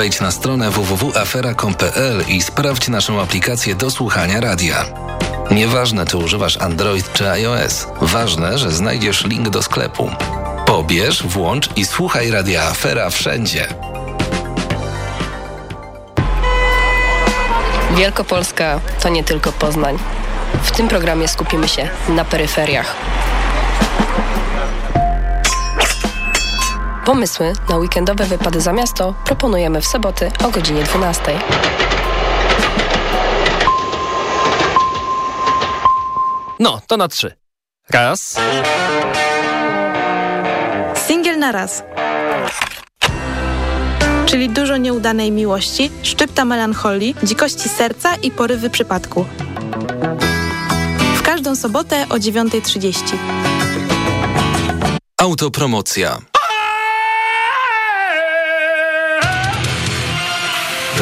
Wejdź na stronę www.afera.com.pl i sprawdź naszą aplikację do słuchania radia. Nieważne, czy używasz Android czy iOS, ważne, że znajdziesz link do sklepu. Pobierz, włącz i słuchaj radia Afera wszędzie. Wielkopolska to nie tylko Poznań. W tym programie skupimy się na peryferiach. Pomysły na weekendowe wypady za miasto proponujemy w soboty o godzinie 12. No, to na trzy. Raz. Singiel na raz. Czyli dużo nieudanej miłości, szczypta melancholii, dzikości serca i porywy przypadku. W każdą sobotę o 9.30. Autopromocja.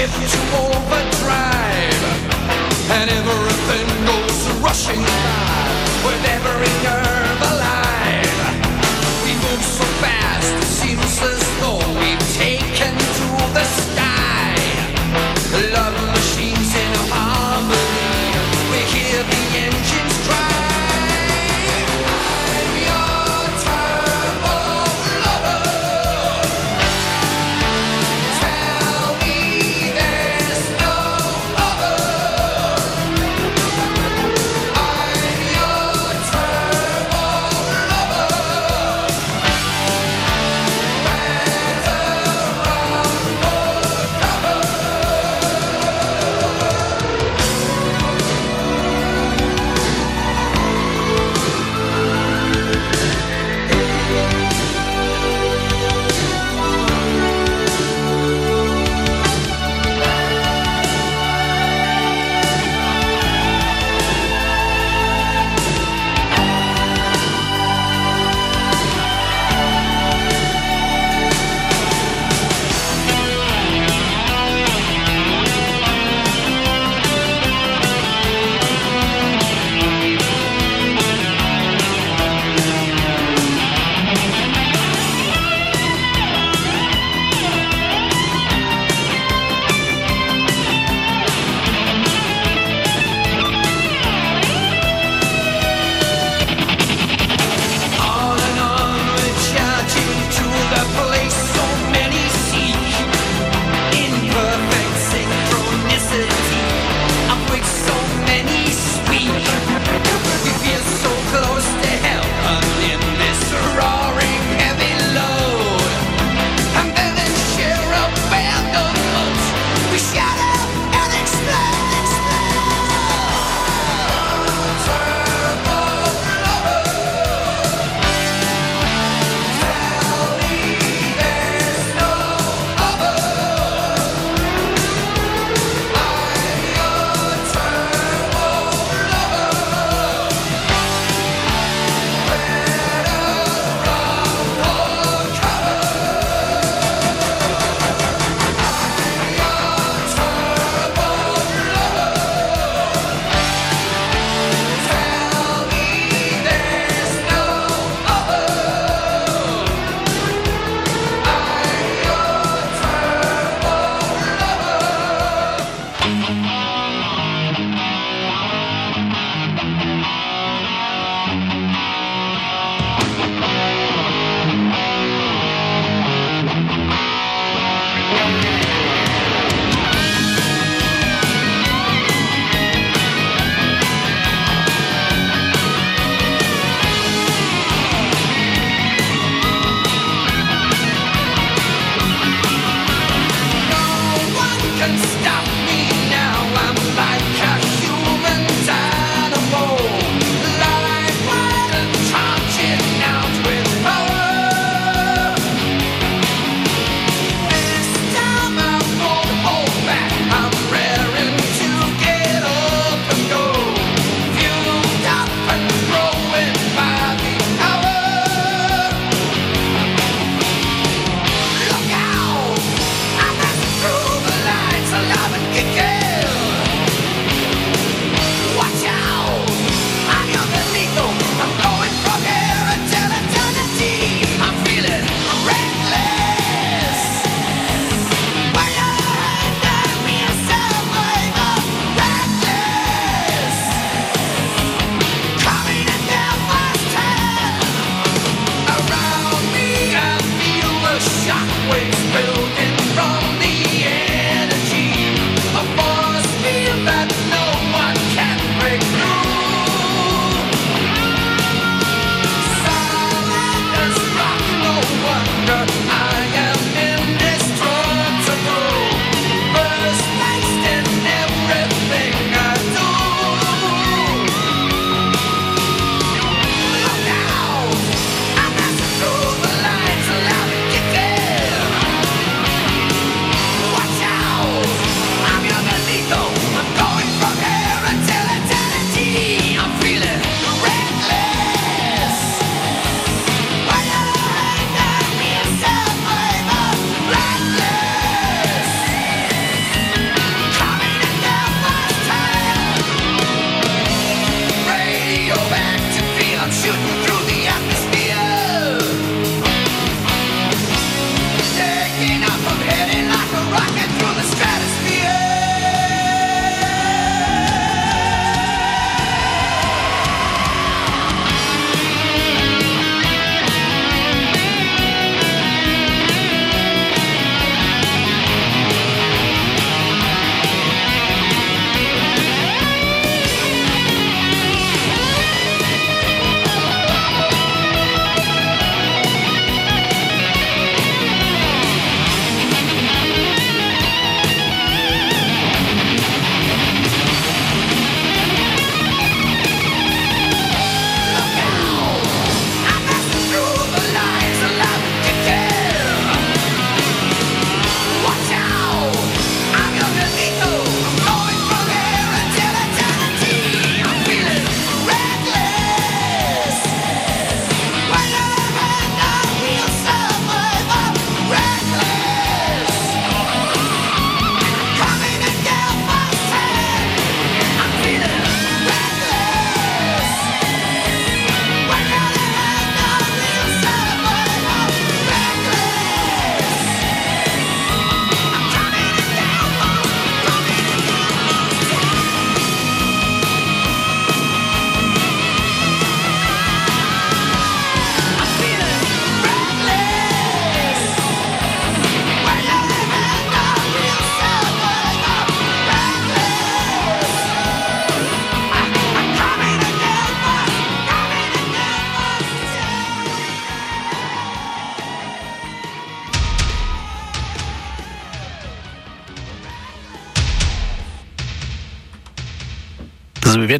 ship to overdrive, and everything goes rushing.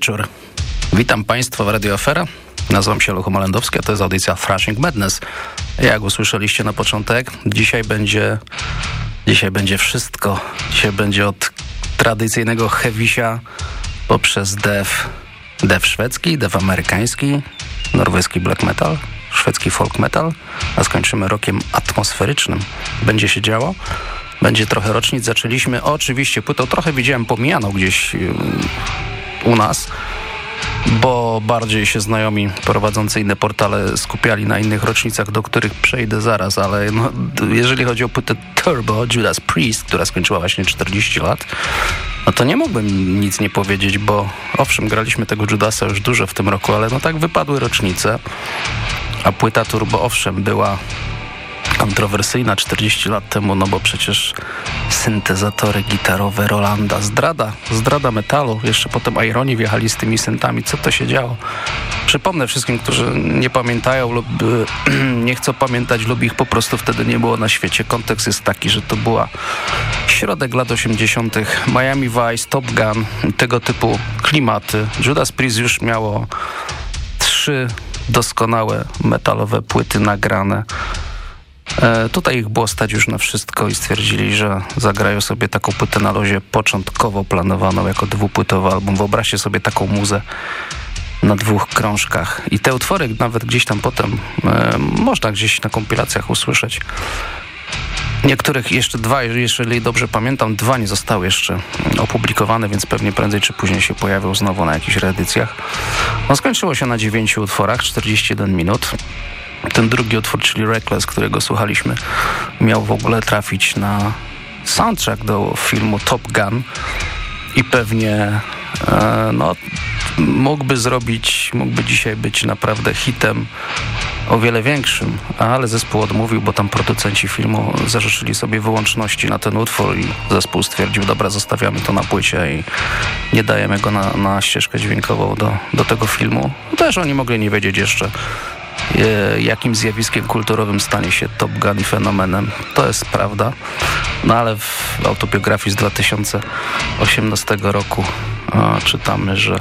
Wieczór. Witam Państwa w Radio Afera. Nazywam się Lucho Malendowski, a to jest audycja Thrashing Madness. Jak usłyszeliście na początek, dzisiaj będzie, dzisiaj będzie wszystko. Dzisiaj będzie od tradycyjnego heavisia poprzez dev, dev szwedzki, dev amerykański, norweski black metal, szwedzki folk metal, a skończymy rokiem atmosferycznym. Będzie się działo. Będzie trochę rocznic. Zaczęliśmy oczywiście płytą, trochę widziałem pomijaną gdzieś u nas, bo bardziej się znajomi prowadzący inne portale skupiali na innych rocznicach, do których przejdę zaraz, ale no, jeżeli chodzi o płytę Turbo Judas Priest, która skończyła właśnie 40 lat, no to nie mógłbym nic nie powiedzieć, bo owszem, graliśmy tego Judasa już dużo w tym roku, ale no tak wypadły rocznice, a płyta Turbo owszem była kontrowersyjna 40 lat temu, no bo przecież syntezatory gitarowe Rolanda, zdrada, zdrada metalu, jeszcze potem Ironi wjechali z tymi syntami, co to się działo? Przypomnę wszystkim, którzy nie pamiętają lub nie chcą pamiętać lub ich po prostu wtedy nie było na świecie. Kontekst jest taki, że to była środek lat 80. Miami Vice, Top Gun, tego typu klimaty. Judas Priest już miało trzy doskonałe metalowe płyty nagrane. E, tutaj ich było stać już na wszystko i stwierdzili, że zagrają sobie taką płytę na lozie początkowo planowaną jako dwupłytowy album. Wyobraźcie sobie taką muzę na dwóch krążkach. I te utwory nawet gdzieś tam potem e, można gdzieś na kompilacjach usłyszeć. Niektórych jeszcze dwa, jeżeli dobrze pamiętam, dwa nie zostały jeszcze opublikowane, więc pewnie prędzej czy później się pojawią znowu na jakichś reedycjach. No, skończyło się na dziewięciu utworach, 41 minut. Ten drugi utwór, czyli Reckless, którego słuchaliśmy, miał w ogóle trafić na soundtrack do filmu Top Gun i pewnie e, no, mógłby zrobić, mógłby dzisiaj być naprawdę hitem o wiele większym, ale zespół odmówił, bo tam producenci filmu zażyczyli sobie wyłączności na ten utwór i zespół stwierdził, dobra, zostawiamy to na płycie i nie dajemy go na, na ścieżkę dźwiękową do, do tego filmu. Też oni mogli nie wiedzieć jeszcze, jakim zjawiskiem kulturowym stanie się Top Gun i fenomenem. To jest prawda. No ale w autobiografii z 2018 roku czytamy, że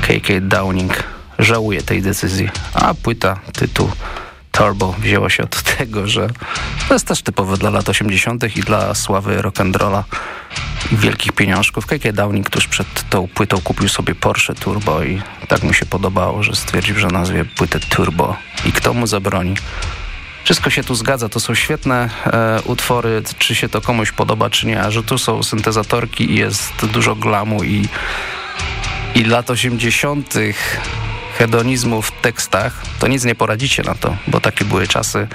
K.K. Downing żałuje tej decyzji, a płyta, tytuł Turbo wzięło się od tego, że to jest też typowe dla lat 80. i dla sławy rock'n'rolla wielkich pieniążków. K.K. Downing tuż przed tą płytą kupił sobie Porsche Turbo i tak mu się podobało, że stwierdził, że nazwie płytę Turbo. I kto mu zabroni? Wszystko się tu zgadza, to są świetne e, utwory, czy się to komuś podoba, czy nie, a że tu są syntezatorki i jest dużo glamu i, i lat 80 hedonizmu w tekstach, to nic nie poradzicie na to, bo takie były czasy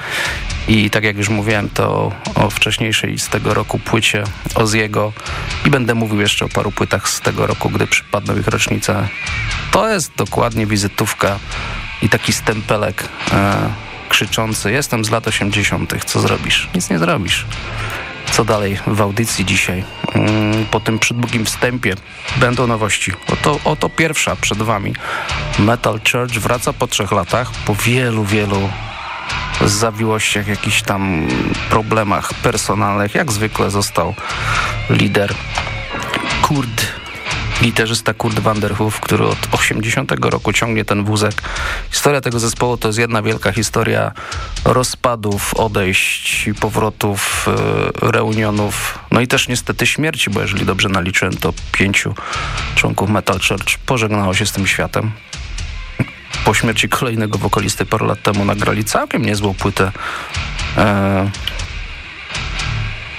i tak jak już mówiłem, to o wcześniejszej z tego roku płycie Oziego i będę mówił jeszcze o paru płytach z tego roku, gdy przypadną ich rocznice. To jest dokładnie wizytówka i taki stempelek e, krzyczący jestem z lat 80. Co zrobisz? Nic nie zrobisz co dalej w audycji dzisiaj. Mm, po tym przydługim wstępie będą nowości. Oto, oto pierwsza przed wami. Metal Church wraca po trzech latach, po wielu, wielu zawiłościach, jakichś tam problemach personalnych. Jak zwykle został lider Kurt gitarzysta Kurt Vanderhoof, który od 80 roku ciągnie ten wózek. Historia tego zespołu to jest jedna wielka historia rozpadów, odejść, powrotów, e, reunionów, no i też niestety śmierci, bo jeżeli dobrze naliczyłem, to pięciu członków Metal Church pożegnało się z tym światem. Po śmierci kolejnego wokalisty parę lat temu nagrali całkiem niezłą płytę e,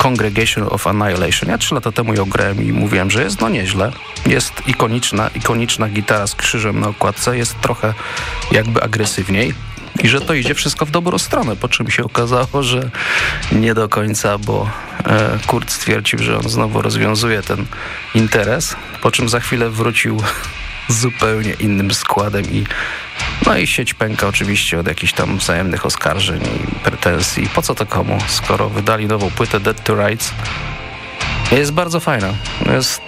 Congregation of Annihilation. Ja trzy lata temu ją grałem i mówiłem, że jest no nieźle. Jest ikoniczna, ikoniczna gitara z krzyżem na okładce, jest trochę jakby agresywniej i że to idzie wszystko w dobrą stronę, po czym się okazało, że nie do końca, bo e, Kurt stwierdził, że on znowu rozwiązuje ten interes, po czym za chwilę wrócił zupełnie innym składem i no i sieć pęka oczywiście od jakichś tam wzajemnych oskarżeń i pretensji. Po co to komu, skoro wydali nową płytę Dead to Rights Jest bardzo fajna. Jest,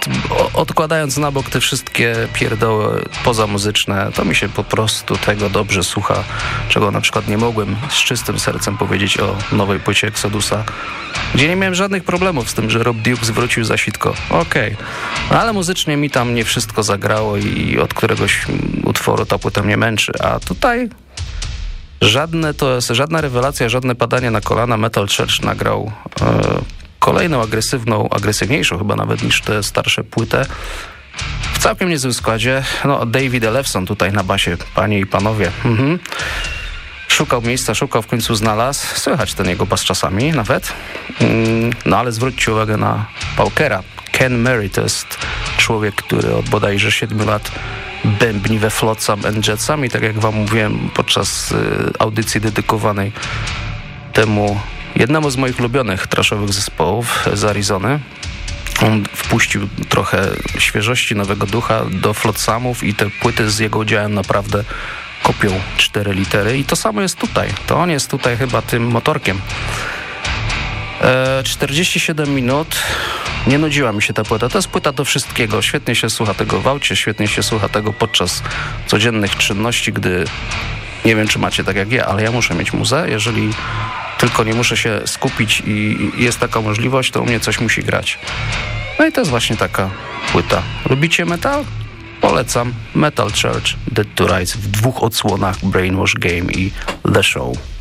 odkładając na bok te wszystkie pierdoły pozamuzyczne, to mi się po prostu tego dobrze słucha, czego na przykład nie mogłem z czystym sercem powiedzieć o nowej płycie Exodusa, gdzie nie miałem żadnych problemów z tym, że Rob Duke zwrócił za sitko. Okej. Okay. No, ale muzycznie mi tam nie wszystko zagrało i od któregoś utworu ta płyta mnie męczy, a tutaj żadne to jest, żadna rewelacja, żadne padanie na kolana Metal Church nagrał e, kolejną agresywną, agresywniejszą chyba nawet niż te starsze płytę. W całkiem niezłym składzie. No, David Elefson tutaj na basie, panie i panowie. Mhm. Szukał miejsca, szukał, w końcu znalazł. Słychać ten jego bas czasami nawet. Mm, no ale zwróćcie uwagę na Paukera. Ken Murray to jest człowiek, który od bodajże 7 lat bębni we Flotsam and Jetsam i tak jak wam mówiłem podczas y, audycji dedykowanej temu jednemu z moich ulubionych traszowych zespołów z Arizony. On wpuścił trochę świeżości, nowego ducha do Flotsamów i te płyty z jego udziałem naprawdę kopią cztery litery i to samo jest tutaj. To on jest tutaj chyba tym motorkiem. E, 47 minut. Nie nudziła mi się ta płyta. To jest płyta do wszystkiego. Świetnie się słucha tego w aucie, świetnie się słucha tego podczas codziennych czynności, gdy nie wiem, czy macie tak jak ja, ale ja muszę mieć muzę. Jeżeli tylko nie muszę się skupić i jest taka możliwość, to u mnie coś musi grać. No i to jest właśnie taka płyta. Lubicie metal? Polecam Metal Church Dead to Rights w dwóch odsłonach Brainwash Game i The Show.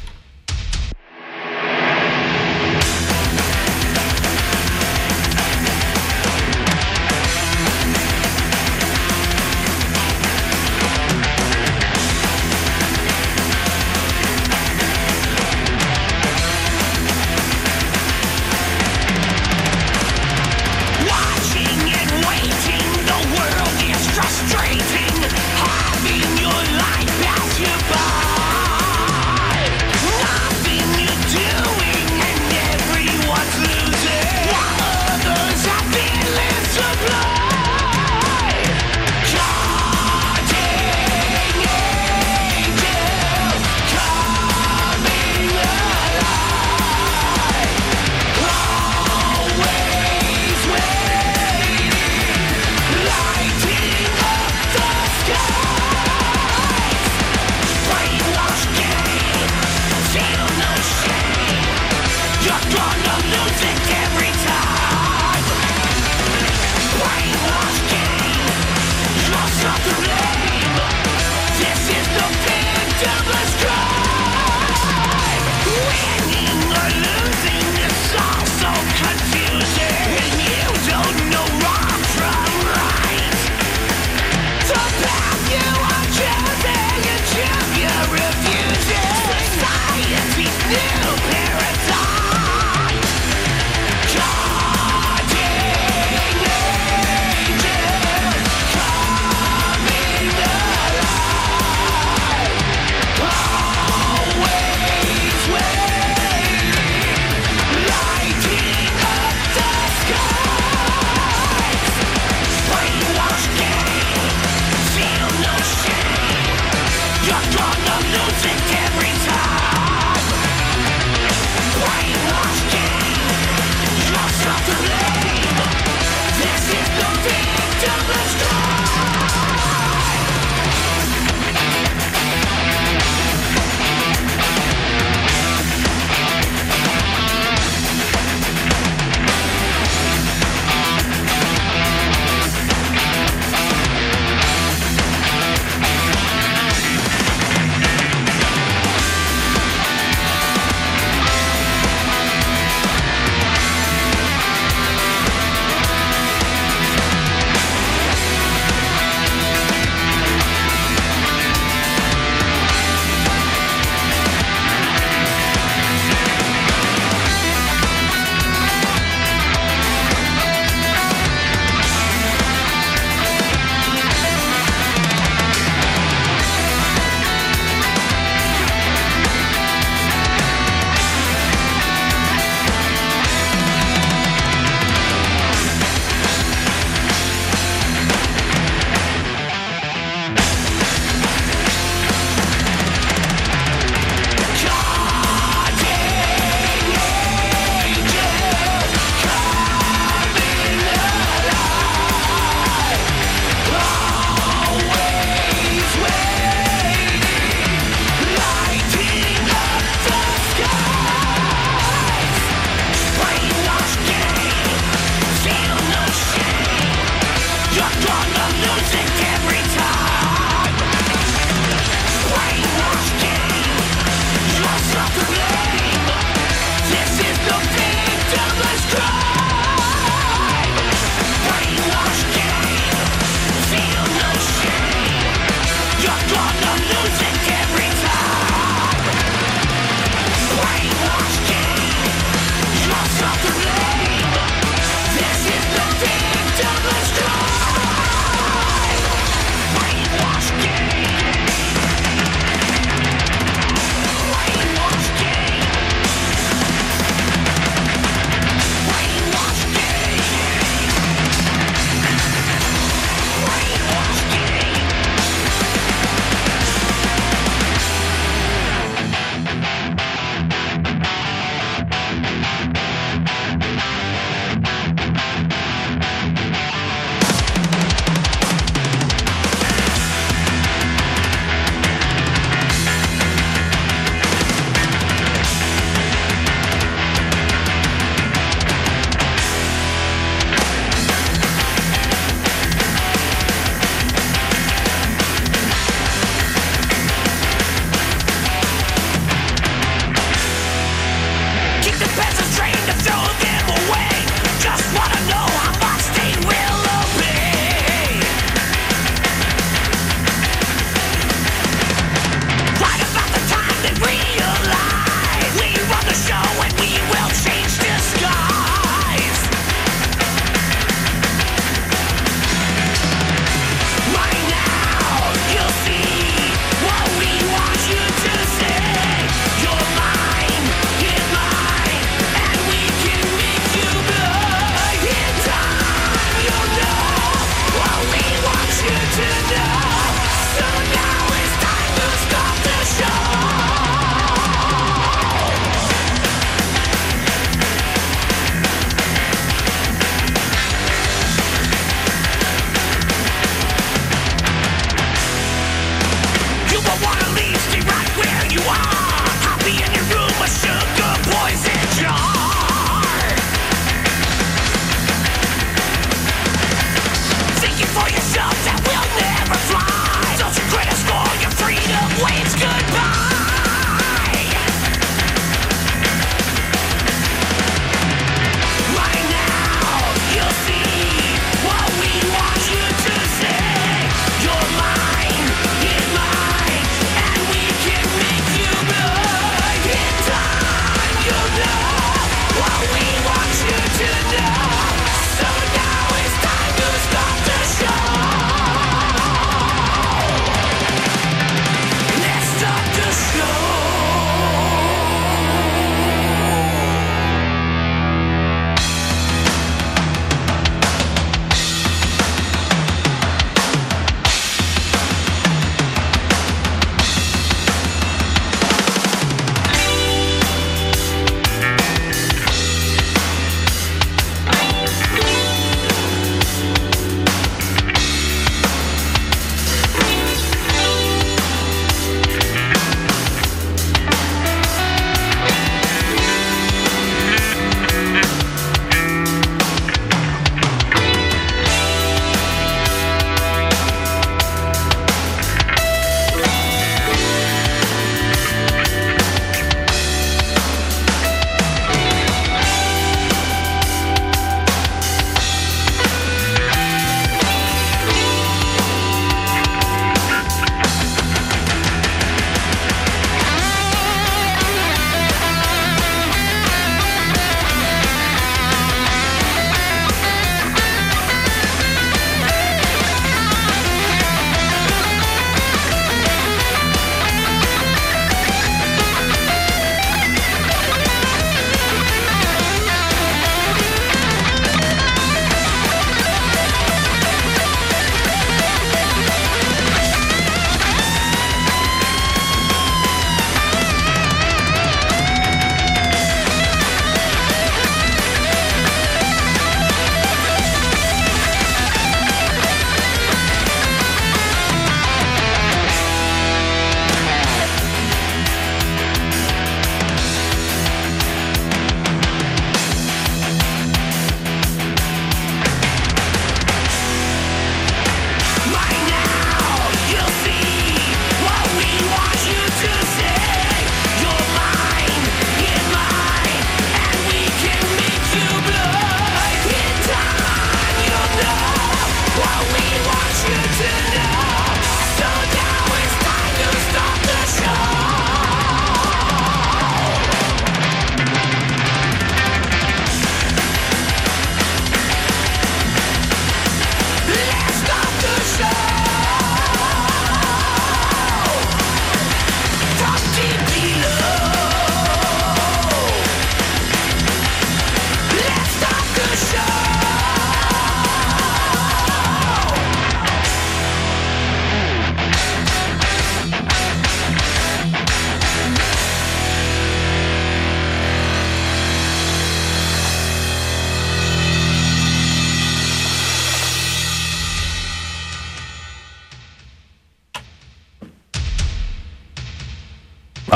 shine.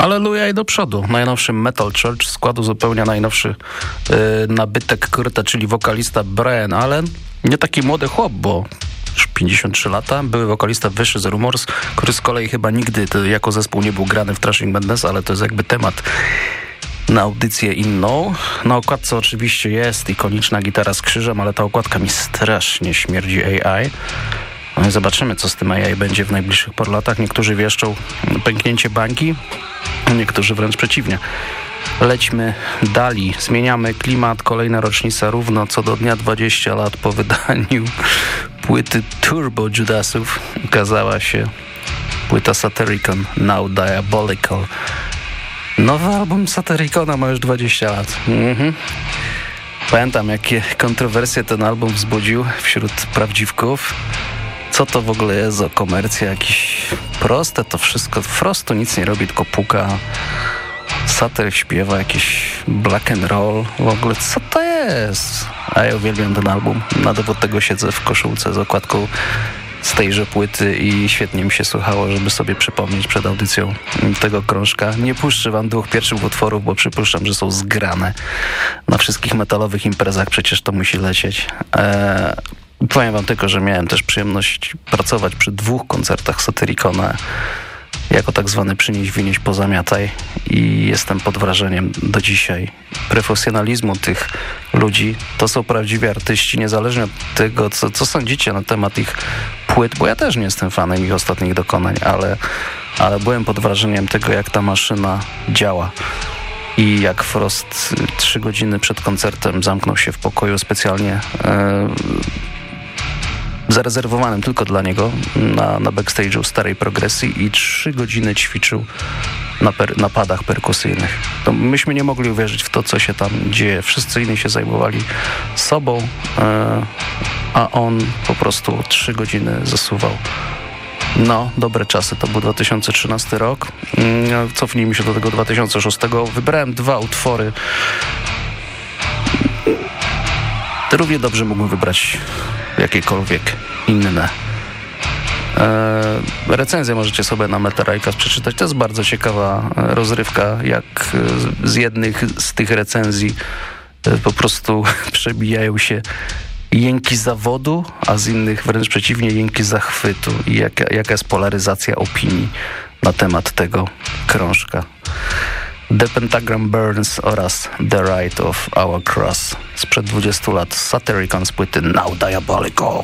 Aleluja i do przodu. Najnowszy Metal Church składu zupełnie najnowszy yy, nabytek Kurta, czyli wokalista Brian Allen. Nie taki młody chłop, bo już 53 lata. Były wokalista wyższy z Rumors, który z kolei chyba nigdy jako zespół nie był grany w Trashing Madness, ale to jest jakby temat na audycję inną. Na okładce oczywiście jest ikoniczna gitara z krzyżem, ale ta okładka mi strasznie śmierdzi AI. No zobaczymy, co z tym AI będzie w najbliższych paru latach. Niektórzy wieszczą pęknięcie bańki, niektórzy wręcz przeciwnie. Lećmy dalej, zmieniamy klimat, kolejna rocznica równo co do dnia 20 lat po wydaniu płyty Turbo Judasów ukazała się płyta Satyricon Now Diabolical. Nowy album Satyricona ma już 20 lat. Mhm. Pamiętam, jakie kontrowersje ten album wzbudził wśród prawdziwków co to w ogóle jest za komercja, jakieś proste to wszystko, prosto nic nie robi, tylko puka. Satyr śpiewa jakiś black and roll, w ogóle co to jest? A ja uwielbiam ten album, na dowód tego siedzę w koszulce z okładką z tejże płyty i świetnie mi się słuchało, żeby sobie przypomnieć przed audycją tego krążka. Nie puszczę wam dwóch pierwszych utworów, bo przypuszczam, że są zgrane na wszystkich metalowych imprezach, przecież to musi lecieć. Eee, Powiem wam tylko, że miałem też przyjemność pracować przy dwóch koncertach Satyricona jako tak zwany przynieś, wynieś, pozamiataj i jestem pod wrażeniem do dzisiaj profesjonalizmu tych ludzi. To są prawdziwi artyści, niezależnie od tego, co, co sądzicie na temat ich płyt, bo ja też nie jestem fanem ich ostatnich dokonań, ale, ale byłem pod wrażeniem tego, jak ta maszyna działa. I jak Frost trzy godziny przed koncertem zamknął się w pokoju specjalnie yy, zarezerwowanym tylko dla niego na, na backstage'u starej progresji i trzy godziny ćwiczył na, per, na padach perkusyjnych. To myśmy nie mogli uwierzyć w to, co się tam dzieje. Wszyscy inni się zajmowali sobą, e, a on po prostu trzy godziny zasuwał. No, dobre czasy. To był 2013 rok. Mm, cofnijmy się do tego 2006. Wybrałem dwa utwory. Równie dobrze mógłbym wybrać jakiekolwiek inne. E, recenzję możecie sobie na Metarajkas przeczytać. To jest bardzo ciekawa e, rozrywka, jak z jednych z tych recenzji e, po prostu przebijają się jęki zawodu, a z innych wręcz przeciwnie jęki zachwytu i jaka, jaka jest polaryzacja opinii na temat tego krążka. The Pentagram Burns oraz The Rite of Our Cross sprzed 20 lat Satyricon z płyty Now Diabolical.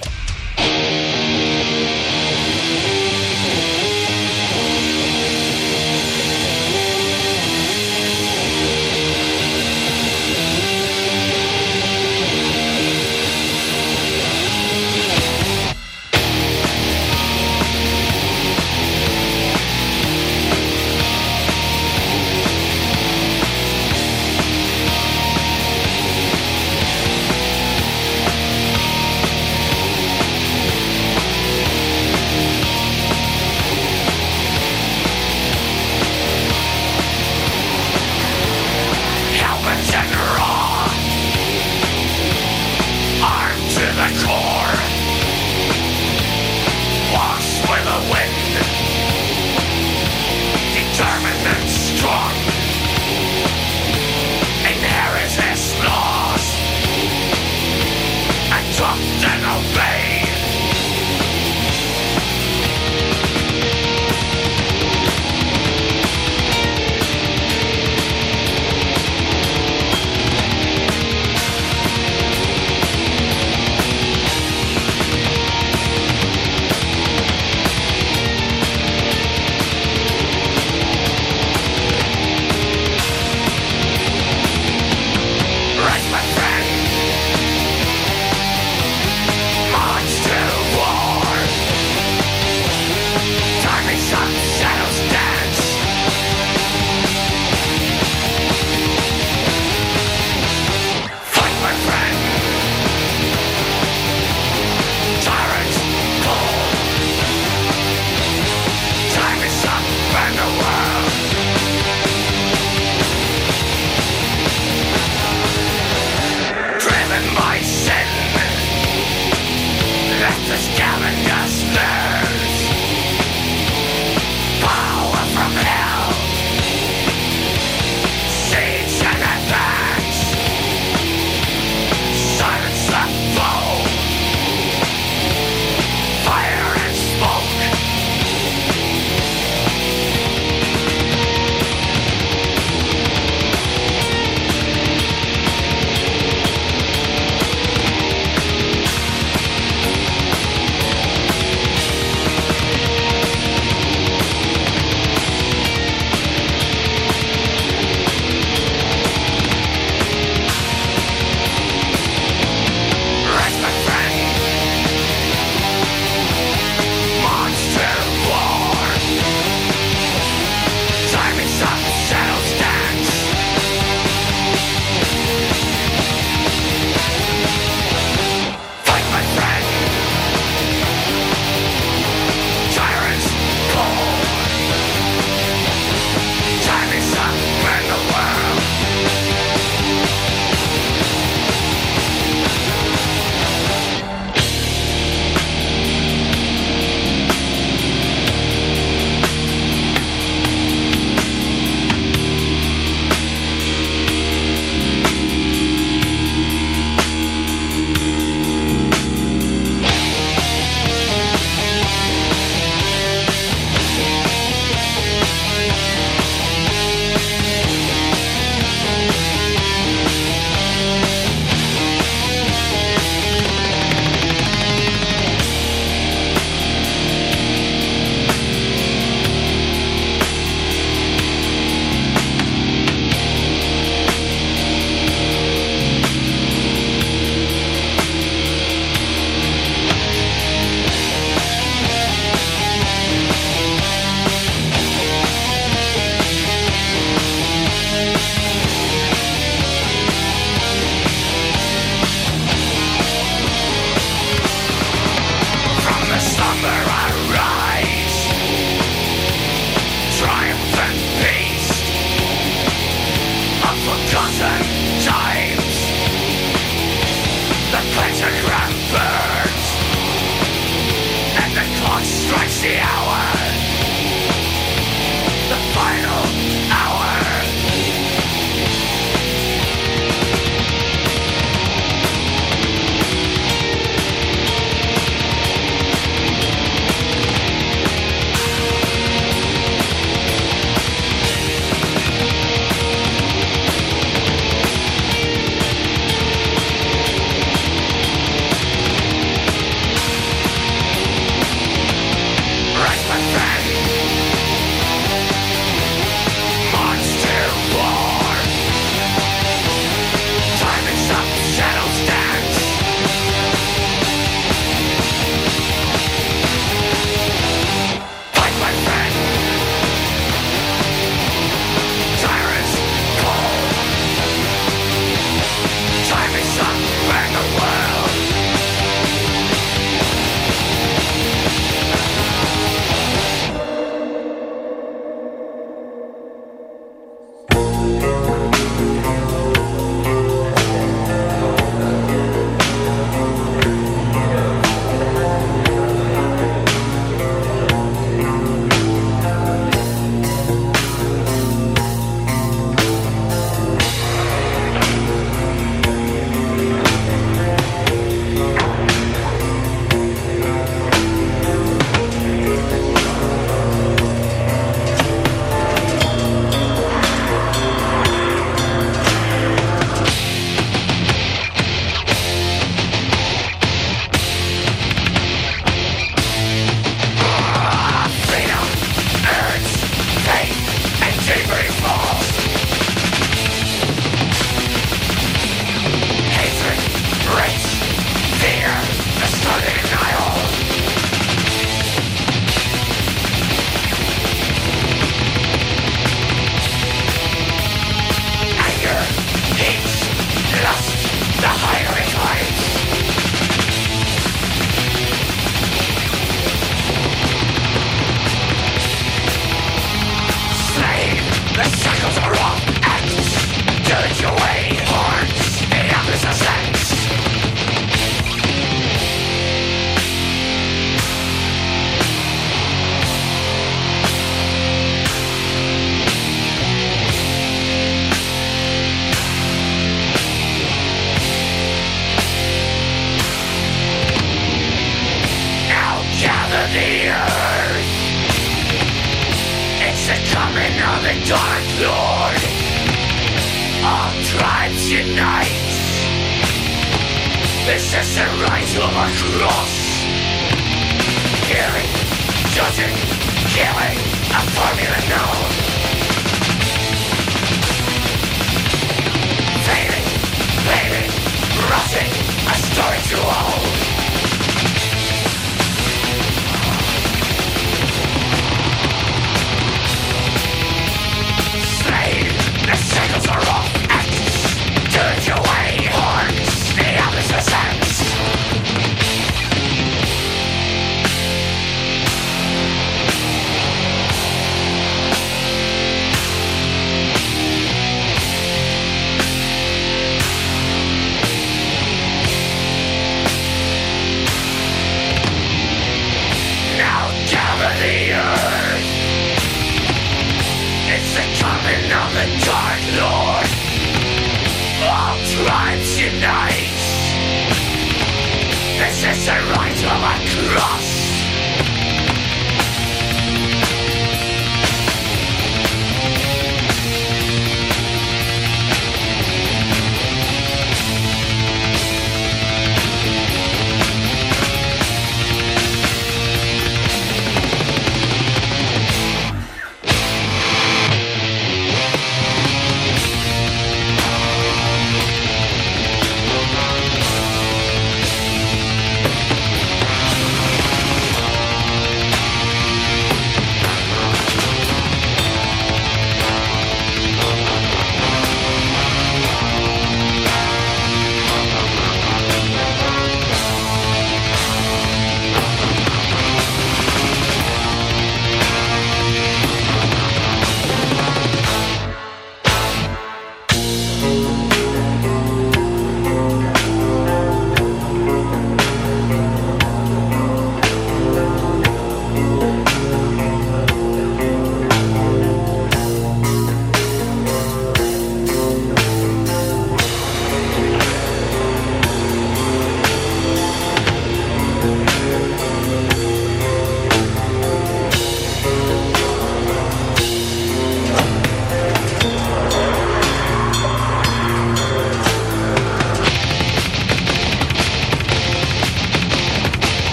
ritual.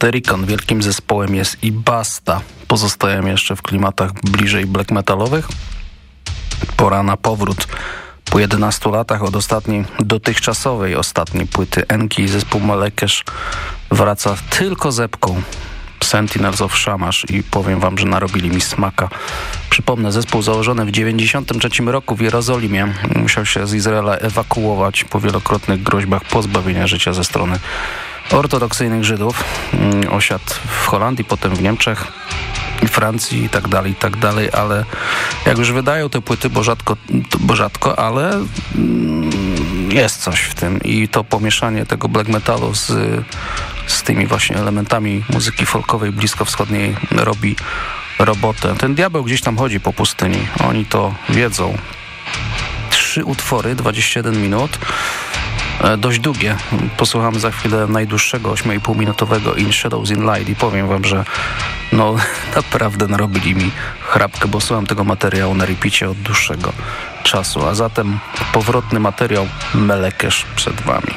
Satyricon wielkim zespołem jest i basta. Pozostajemy jeszcze w klimatach bliżej black metalowych. Pora na powrót. Po 11 latach od ostatniej, dotychczasowej ostatniej płyty Enki zespół Malekesz wraca tylko zepką. Sentinels of Shamash i powiem wam, że narobili mi smaka. Przypomnę, zespół założony w 1993 roku w Jerozolimie musiał się z Izraela ewakuować po wielokrotnych groźbach pozbawienia życia ze strony ortodoksyjnych Żydów. Mm, Osiadł w Holandii, potem w Niemczech, Francji i tak dalej, i tak dalej, ale jak już wydają te płyty, bo rzadko, bo rzadko ale mm, jest coś w tym i to pomieszanie tego black metalu z, z tymi właśnie elementami muzyki folkowej bliskowschodniej robi robotę. Ten diabeł gdzieś tam chodzi po pustyni. Oni to wiedzą. Trzy utwory, 21 minut. E, dość długie. Posłuchamy za chwilę najdłuższego 8,5 minutowego In Shadows in Light i powiem wam, że no naprawdę narobili mi chrapkę, bo słucham tego materiału na repicie od dłuższego czasu. A zatem powrotny materiał Melekesz przed wami.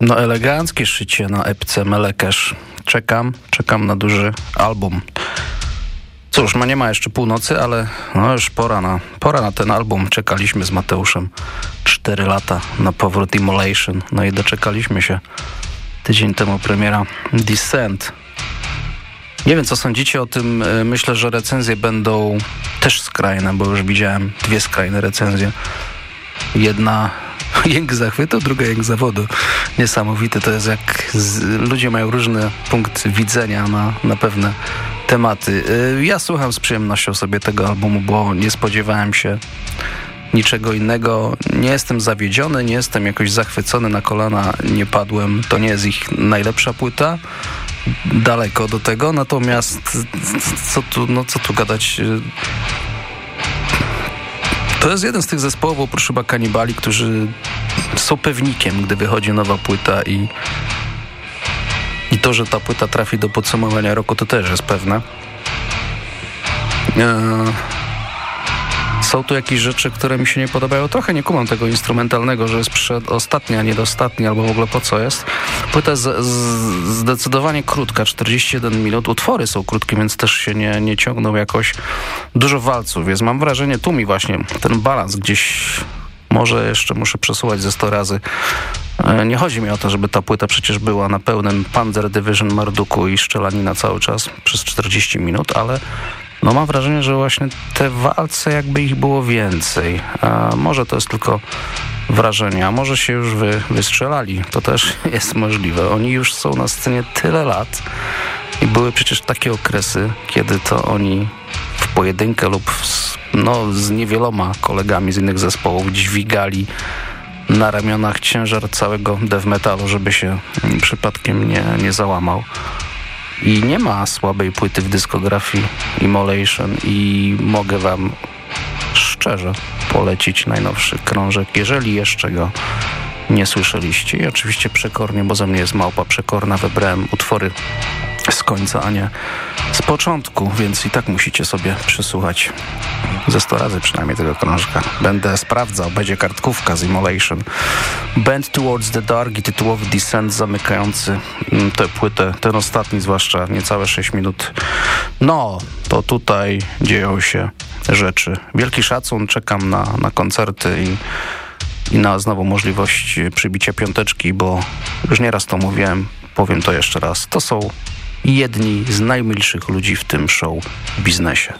No eleganckie szycie na epce Melekesz. Czekam, czekam na duży album. Cóż, no nie ma jeszcze północy, ale no już pora na, pora na ten album. Czekaliśmy z Mateuszem cztery lata na powrót Immolation. No i doczekaliśmy się. Tydzień temu premiera Descent. Nie wiem, co sądzicie o tym. E, myślę, że recenzje będą też skrajne, bo już widziałem dwie skrajne recenzje. Jedna jęk zachwytu, druga jęk zawodu. Niesamowite to jest jak z, ludzie mają różny punkt widzenia na, na pewne tematy. Y, ja słucham z przyjemnością sobie tego albumu, bo nie spodziewałem się niczego innego. Nie jestem zawiedziony, nie jestem jakoś zachwycony na kolana, nie padłem. To nie jest ich najlepsza płyta. Daleko do tego, natomiast co tu, no co tu gadać to jest jeden z tych zespołów, oprócz chyba Kanibali, którzy są pewnikiem, gdy wychodzi nowa płyta i, i to, że ta płyta trafi do podsumowania roku, to też jest pewne. Eee, są tu jakieś rzeczy, które mi się nie podobają. Trochę nie kumam tego instrumentalnego, że jest przedostatnia, niedostatnia, albo w ogóle po co jest. Płyta jest zdecydowanie krótka, 41 minut. Utwory są krótkie, więc też się nie, nie ciągną jakoś. Dużo walców jest. Mam wrażenie, tu mi właśnie ten balans gdzieś może jeszcze muszę przesuwać ze 100 razy. E, nie chodzi mi o to, żeby ta płyta przecież była na pełnym Panzer Division Marduku i szczelanina cały czas przez 40 minut, ale no mam wrażenie, że właśnie te walce jakby ich było więcej. A może to jest tylko wrażenie, a może się już wy, wystrzelali. To też jest możliwe. Oni już są na scenie tyle lat i były przecież takie okresy, kiedy to oni w pojedynkę lub z, no, z niewieloma kolegami z innych zespołów dźwigali na ramionach ciężar całego death metalu, żeby się przypadkiem nie, nie załamał. I nie ma słabej płyty w dyskografii Immolation i mogę wam szczerze polecić najnowszy krążek, jeżeli jeszcze go nie słyszeliście. I oczywiście przekornie, bo ze mnie jest małpa przekorna, wybrałem utwory z końca, a nie z początku, więc i tak musicie sobie przysłuchać ze 100 razy przynajmniej tego krążka. Będę sprawdzał, będzie kartkówka z Immolation. Band Towards the Dark i tytułowy Descent zamykający mm, tę płytę, ten ostatni zwłaszcza, niecałe 6 minut. No, to tutaj dzieją się rzeczy. Wielki szacun, czekam na, na koncerty i i na znowu możliwość przybicia piąteczki, bo już nieraz to mówiłem, powiem to jeszcze raz. To są jedni z najmilszych ludzi w tym show biznesie.